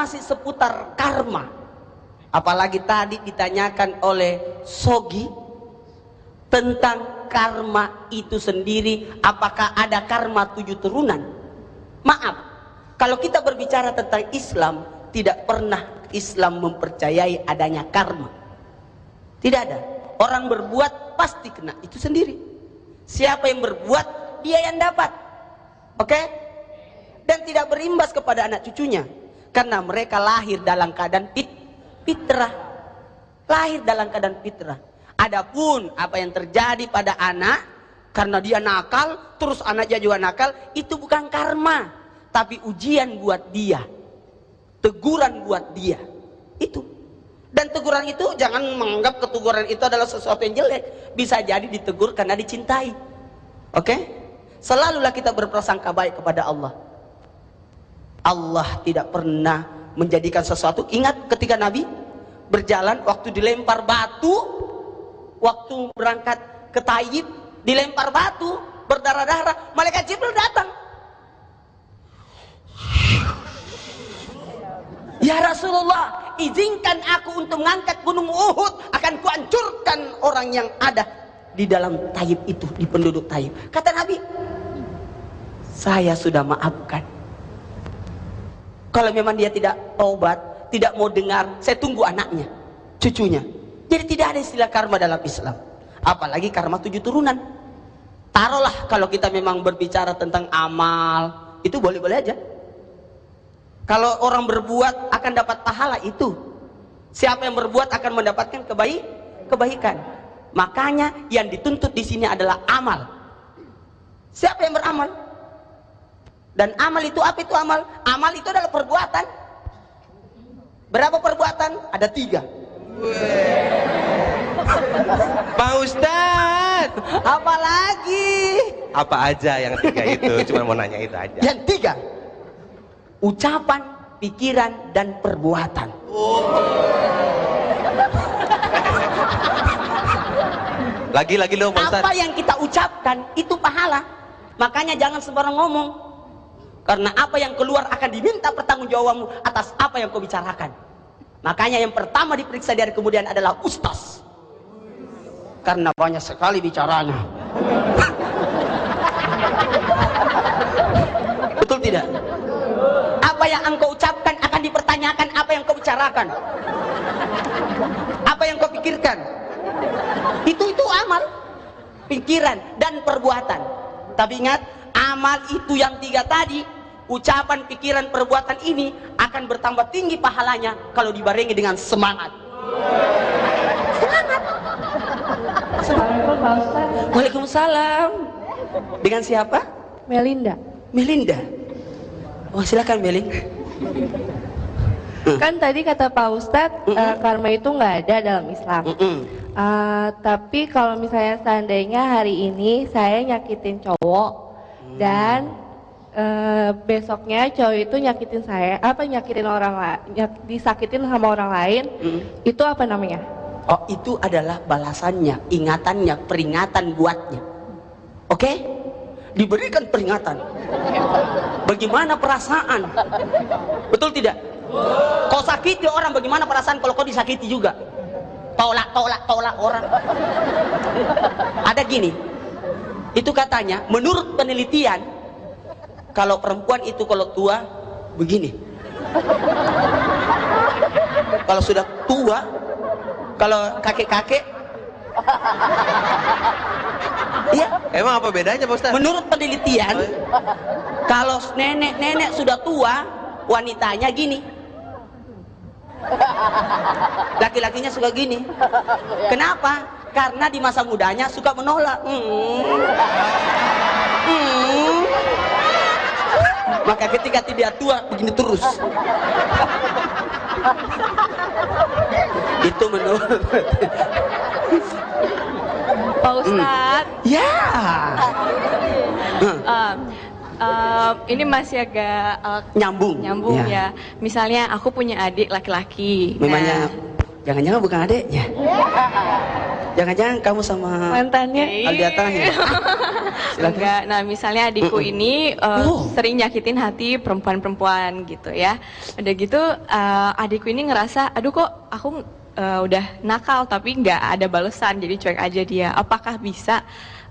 masih seputar karma, apalagi tadi ditanyakan oleh Sogi tentang karma itu sendiri, apakah ada karma tujuh turunan? Maaf, kalau kita berbicara tentang Islam, tidak pernah Islam mempercayai adanya karma. Tidak ada. Orang berbuat pasti kena itu sendiri. Siapa yang berbuat, dia yang dapat. Oke? Dan tidak berimbas kepada anak cucunya. Karena mereka lahir dalam keadaan fit, fitrah. Lahir dalam keadaan fitrah. Adapun apa yang terjadi pada anak, karena dia nakal, terus anaknya juga nakal, itu bukan karma. Tapi ujian buat dia. Teguran buat dia. Itu. Dan teguran itu jangan menganggap keteguran itu adalah sesuatu yang jelek. Bisa jadi ditegur karena dicintai. Oke? Selalulah kita berprasangka baik kepada Allah. Allah tidak pernah menjadikan sesuatu. Ingat ketika Nabi berjalan waktu dilempar batu, waktu berangkat ke Taib, dilempar batu, berdarah-darah, malaikat Jibril datang. Ya Rasulullah, izinkan aku untuk mengangkat gunung Uhud, akan kuhancurkan orang yang ada di dalam Taib itu, di penduduk Taib. Kata Nabi, saya sudah maafkan. Kalau memang dia tidak taubat, tidak mau dengar, saya tunggu anaknya, cucunya. Jadi tidak ada istilah karma dalam Islam. Apalagi karma tujuh turunan. Taruhlah kalau kita memang berbicara tentang amal, itu boleh-boleh aja. Kalau orang berbuat akan dapat pahala itu. Siapa yang berbuat akan mendapatkan kebaik kebaikan. Makanya yang dituntut di sini adalah amal. Siapa yang beramal? Dan amal itu apa itu amal? Amal itu adalah perbuatan. Berapa perbuatan? Ada tiga. Pak Ustadz, Apa lagi? apa aja yang tiga itu? Cuma mau nanya itu aja. Yang tiga. Ucapan, pikiran, dan perbuatan. Lagi-lagi lo Pak Ustadz. Apa yang kita ucapkan itu pahala. Makanya jangan sembarang ngomong. Karena apa yang keluar akan diminta pertanggungjawabanmu atas apa yang kau bicarakan. Makanya yang pertama diperiksa dari kemudian adalah ustaz. Karena banyak sekali bicaranya. Betul tidak? Apa yang engkau ucapkan akan dipertanyakan apa yang kau bicarakan. Apa yang kau pikirkan. Itu itu amal, pikiran dan perbuatan. Tapi ingat, amal itu yang tiga tadi, ucapan, pikiran, perbuatan ini akan bertambah tinggi pahalanya kalau dibarengi dengan semangat. Assalamualaikum Pak Ustadz. Waalaikumsalam. Dengan siapa? Melinda. Melinda. Oh silakan Meli. Kan tadi kata Pak Ustadz Mm-mm. eh, karma itu nggak ada dalam Islam. Mm-mm. Eh, tapi kalau misalnya seandainya hari ini saya nyakitin cowok dan eh, besoknya cowok itu nyakitin saya, apa nyakitin orang lain, disakitin sama orang lain, Mm. itu apa namanya? Oh itu adalah balasannya, ingatannya, peringatan buatnya. Oke? Diberikan peringatan. Bagaimana perasaan? Betul tidak? Kau sakiti orang bagaimana perasaan kalau kau disakiti juga? Tolak, tolak, tolak orang. Ada gini. Itu katanya, menurut penelitian, kalau perempuan itu kalau tua begini. Kalau sudah tua, kalau kakek-kakek, iya. Emang apa bedanya Pak Ustadz? Menurut penelitian, kalau nenek-nenek sudah tua, wanitanya gini. Laki-lakinya suka gini. Kenapa? Karena di masa mudanya suka menolak. Hmm. Hmm. Maka ketika dia tua begini terus. Itu menurut. Pak Ustadz, Ya. Hmm. em, em, ini masih agak eh, Nyambung. nyambung ya. Misalnya aku punya adik laki-laki. Memangnya Nah, jangan-jangan bukan adeknya. Jangan-jangan kamu sama Mantannya Aldiatanya? Silakan. Enggak. Nah, misalnya adikku Mm-mm. ini uh, Oh. sering nyakitin hati perempuan-perempuan gitu ya. Udah gitu uh, adikku ini ngerasa, aduh kok aku uh, udah nakal tapi nggak ada balesan, jadi cuek aja dia. Apakah bisa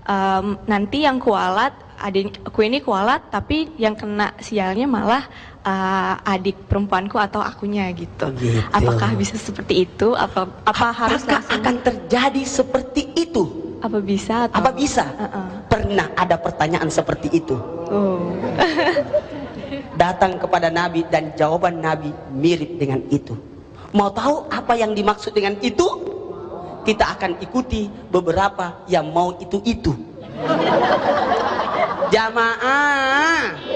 um, nanti yang kualat, adikku ini kualat tapi yang kena sialnya malah uh, adik perempuanku atau akunya gitu. Oh, gitu. Apakah bisa seperti itu? Apa apa harus Apakah langsung? akan terjadi seperti itu? Apa bisa? Atau? Apa bisa? Uh-uh. Pernah ada pertanyaan seperti itu. Oh. Datang kepada Nabi dan jawaban Nabi mirip dengan itu. Mau tahu apa yang dimaksud dengan itu? Kita akan ikuti beberapa yang mau itu-itu. Jamaah.